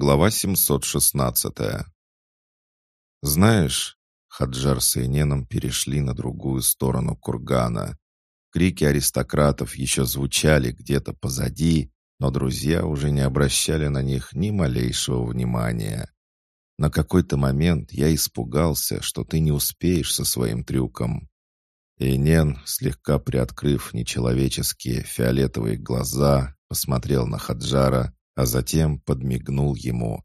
Глава 716 «Знаешь...» Хаджар с Эйненом перешли на другую сторону кургана. Крики аристократов еще звучали где-то позади, но друзья уже не обращали на них ни малейшего внимания. На какой-то момент я испугался, что ты не успеешь со своим трюком. Эйнен, слегка приоткрыв нечеловеческие фиолетовые глаза, посмотрел на Хаджара, а затем подмигнул ему.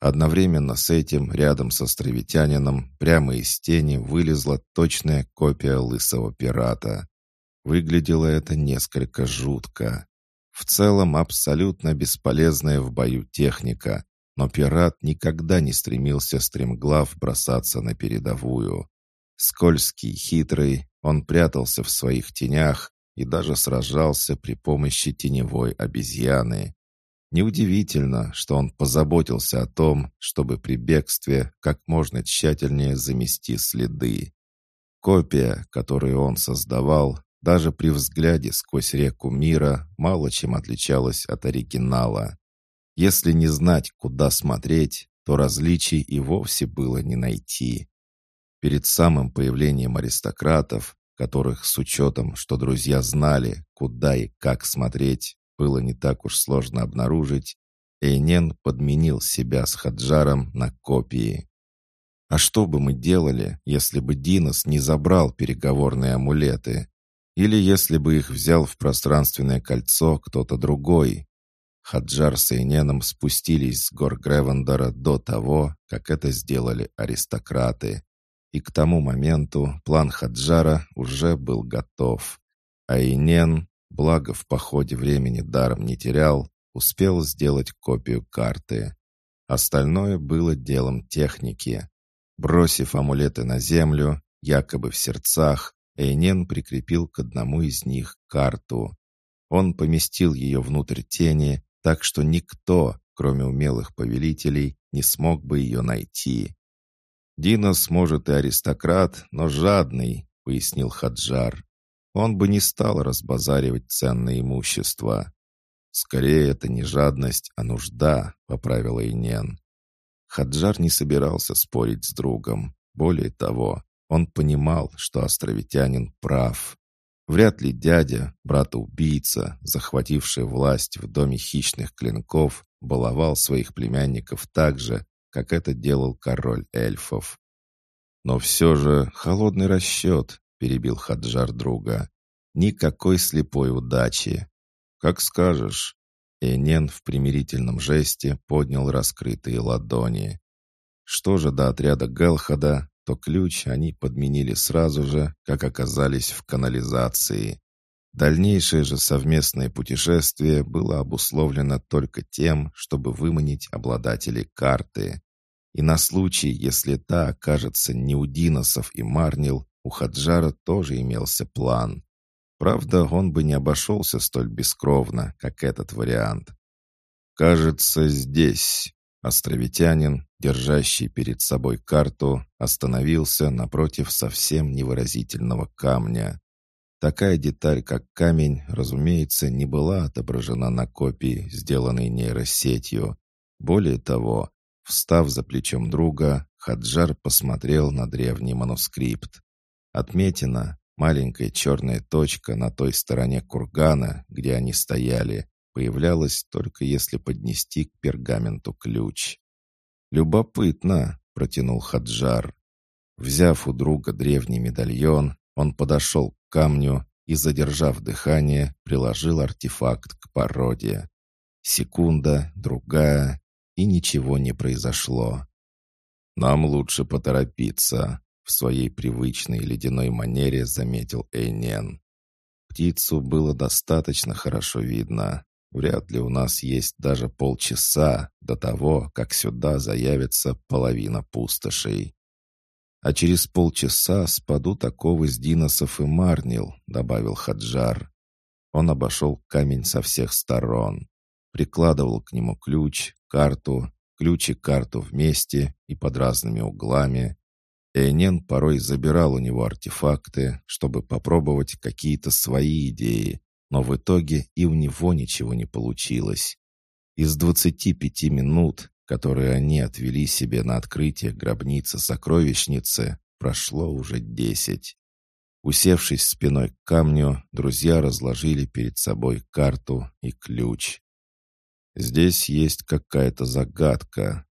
Одновременно с этим рядом с островитянином прямо из тени вылезла точная копия лысого пирата. Выглядело это несколько жутко. В целом абсолютно бесполезная в бою техника, но пират никогда не стремился стремглав бросаться на передовую. Скользкий, хитрый, он прятался в своих тенях и даже сражался при помощи теневой обезьяны. Неудивительно, что он позаботился о том, чтобы при бегстве как можно тщательнее замести следы. Копия, которую он создавал, даже при взгляде сквозь реку мира мало чем отличалась от оригинала. Если не знать, куда смотреть, то различий и вовсе было не найти. Перед самым появлением аристократов, которых с учетом, что друзья знали, куда и как смотреть, было не так уж сложно обнаружить, Эйнен подменил себя с Хаджаром на копии. А что бы мы делали, если бы Динос не забрал переговорные амулеты? Или если бы их взял в пространственное кольцо кто-то другой? Хаджар с Эйненом спустились с гор Гревендора до того, как это сделали аристократы. И к тому моменту план Хаджара уже был готов. А Эйнен, благо в походе времени даром не терял, успел сделать копию карты. Остальное было делом техники. Бросив амулеты на землю, якобы в сердцах, Эйнен прикрепил к одному из них карту. Он поместил ее внутрь тени, так что никто, кроме умелых повелителей, не смог бы ее найти. «Динос, может, и аристократ, но жадный», — пояснил Хаджар. Он бы не стал разбазаривать ценное имущество. «Скорее, это не жадность, а нужда», — поправил Инен. Хаджар не собирался спорить с другом. Более того, он понимал, что островитянин прав. Вряд ли дядя, брата-убийца, захвативший власть в доме хищных клинков, баловал своих племянников так же, как это делал король эльфов. Но все же холодный расчет, перебил Хаджар друга. Никакой слепой удачи. Как скажешь. Энен в примирительном жесте поднял раскрытые ладони. Что же до отряда Гелхада, то ключ они подменили сразу же, как оказались в канализации. Дальнейшее же совместное путешествие было обусловлено только тем, чтобы выманить обладателей карты. И на случай, если та окажется не у Диносов и Марнил, у Хаджара тоже имелся план. Правда, он бы не обошелся столь бескровно, как этот вариант. «Кажется, здесь», Островитянин, держащий перед собой карту, остановился напротив совсем невыразительного камня. Такая деталь, как камень, разумеется, не была отображена на копии, сделанной нейросетью. Более того, встав за плечом друга, Хаджар посмотрел на древний манускрипт. Отметина, маленькая черная точка на той стороне кургана, где они стояли, появлялась только если поднести к пергаменту ключ. «Любопытно», — протянул Хаджар. Взяв у друга древний медальон, он подошел к камню и, задержав дыхание, приложил артефакт к породе. Секунда, другая, и ничего не произошло. «Нам лучше поторопиться», — своей привычной ледяной манере заметил Эйнен. Птицу было достаточно хорошо видно. Вряд ли у нас есть даже полчаса до того, как сюда заявится половина пустошей. А через полчаса спадут оковы с Диносов и Марнил, добавил Хаджар. Он обошел камень со всех сторон, прикладывал к нему ключ, карту, ключ и карту вместе и под разными углами. Эйнен порой забирал у него артефакты, чтобы попробовать какие-то свои идеи, но в итоге и у него ничего не получилось. Из 25 минут, которые они отвели себе на открытие гробницы-сокровищницы, прошло уже десять. Усевшись спиной к камню, друзья разложили перед собой карту и ключ. «Здесь есть какая-то загадка.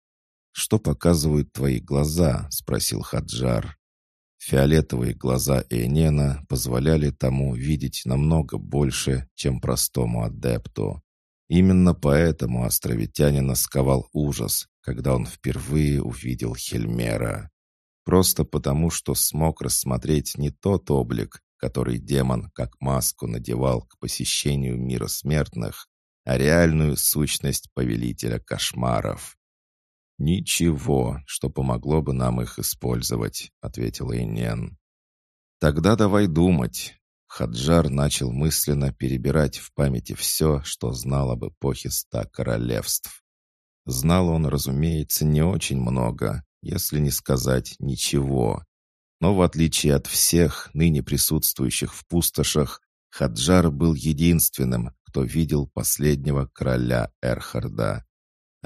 Что показывают твои глаза?» — спросил Хаджар. Фиолетовые глаза Эйнена позволяли тому видеть намного больше, чем простому адепту. Именно поэтому островитянина сковал ужас, когда он впервые увидел Хельмера. Просто потому, что смог рассмотреть не тот облик, который демон как маску надевал к посещению мира смертных, а реальную сущность повелителя кошмаров. «Ничего, что помогло бы нам их использовать», — ответил Инен. «Тогда давай думать. Хаджар начал мысленно перебирать в памяти все, что знал об эпохе ста королевств. Знал он, разумеется, не очень много, если не сказать ничего. Но в отличие от всех ныне присутствующих в пустошах, Хаджар был единственным, кто видел последнего короля Эрхарда.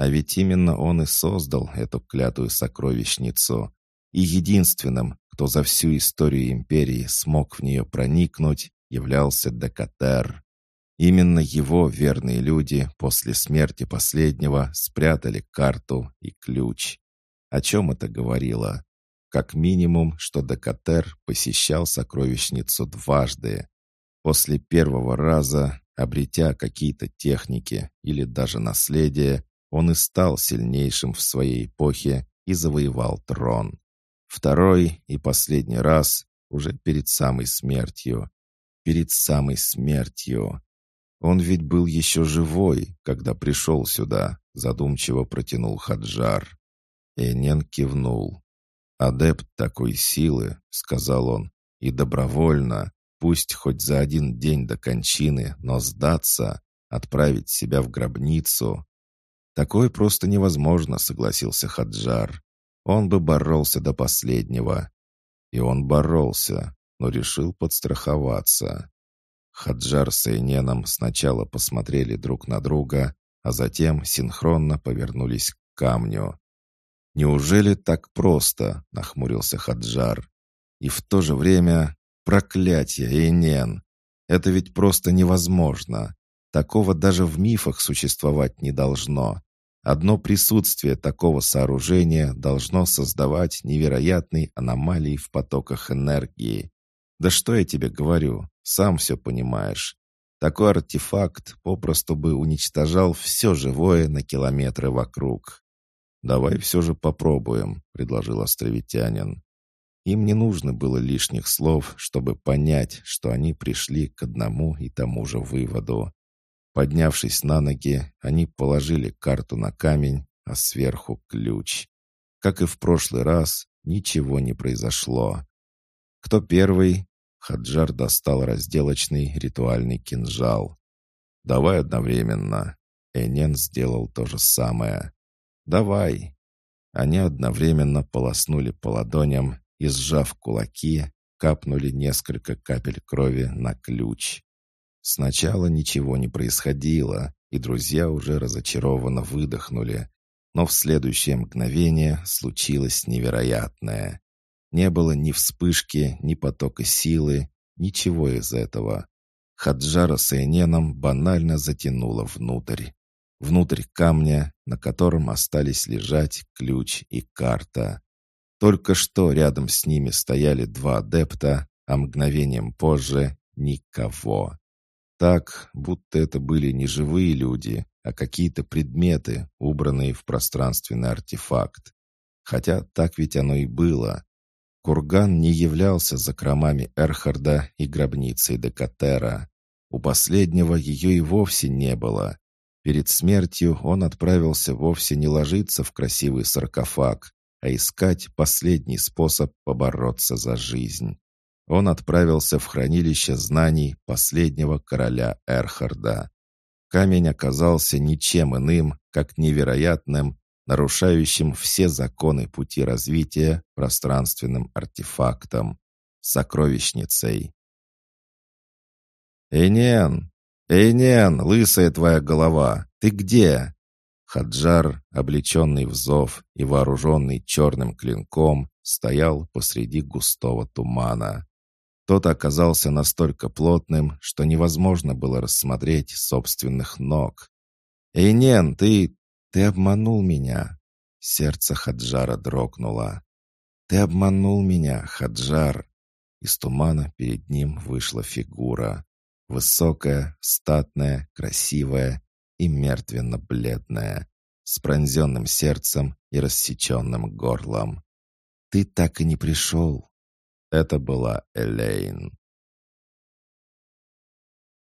А ведь именно он и создал эту клятую сокровищницу. И единственным, кто за всю историю империи смог в нее проникнуть, являлся Декатер. Именно его верные люди после смерти последнего спрятали карту и ключ. О чем это говорило? Как минимум, что Декатер посещал сокровищницу дважды. После первого раза, обретя какие-то техники или даже наследие, он и стал сильнейшим в своей эпохе и завоевал трон. Второй и последний раз уже перед самой смертью. Перед самой смертью. Он ведь был еще живой, когда пришел сюда, задумчиво протянул Хаджар. Энен кивнул. «Адепт такой силы», — сказал он, — «и добровольно, пусть хоть за один день до кончины, но сдаться, отправить себя в гробницу». «Такое просто невозможно», — согласился Хаджар. Он бы боролся до последнего. И он боролся, но решил подстраховаться. Хаджар с Эйненом сначала посмотрели друг на друга, а затем синхронно повернулись к камню. «Неужели так просто?» — нахмурился Хаджар. «И в то же время... Проклятие, Эйнен! Это ведь просто невозможно. Такого даже в мифах существовать не должно. Одно присутствие такого сооружения должно создавать невероятные аномалии в потоках энергии. Да что я тебе говорю, сам все понимаешь. Такой артефакт попросту бы уничтожал все живое на километры вокруг. «Давай все же попробуем», — предложил островитянин. Им не нужно было лишних слов, чтобы понять, что они пришли к одному и тому же выводу. Поднявшись на ноги, они положили карту на камень, а сверху ключ. Как и в прошлый раз, ничего не произошло. Кто первый? Хаджар достал разделочный ритуальный кинжал. «Давай одновременно». Энен сделал то же самое. «Давай». Они одновременно полоснули по ладоням и, сжав кулаки, капнули несколько капель крови на ключ. Сначала ничего не происходило, и друзья уже разочарованно выдохнули. Но в следующее мгновение случилось невероятное. Не было ни вспышки, ни потока силы, ничего из этого. Хаджара с Эйненом банально затянуло внутрь. Внутрь камня, на котором остались лежать ключ и карта. Только что рядом с ними стояли два адепта, а мгновением позже — никого. Так, будто это были не живые люди, а какие-то предметы, убранные в пространственный артефакт. Хотя так ведь оно и было. Курган не являлся закромами Эрхарда и гробницей Декатера. У последнего ее и вовсе не было. Перед смертью он отправился вовсе не ложиться в красивый саркофаг, а искать последний способ побороться за жизнь он отправился в хранилище знаний последнего короля Эрхарда. Камень оказался ничем иным, как невероятным, нарушающим все законы пути развития пространственным артефактом, сокровищницей. «Эйнен! Эйнен, лысая твоя голова! Ты где?» Хаджар, облеченный в зов и вооруженный черным клинком, стоял посреди густого тумана. Тот оказался настолько плотным, что невозможно было рассмотреть собственных ног. «Эйнен, ты... ты обманул меня!» Сердце Хаджара дрогнуло. «Ты обманул меня, Хаджар!» Из тумана перед ним вышла фигура. Высокая, статная, красивая и мертвенно-бледная, с пронзенным сердцем и рассеченным горлом. «Ты так и не пришел!» Это была Элейн.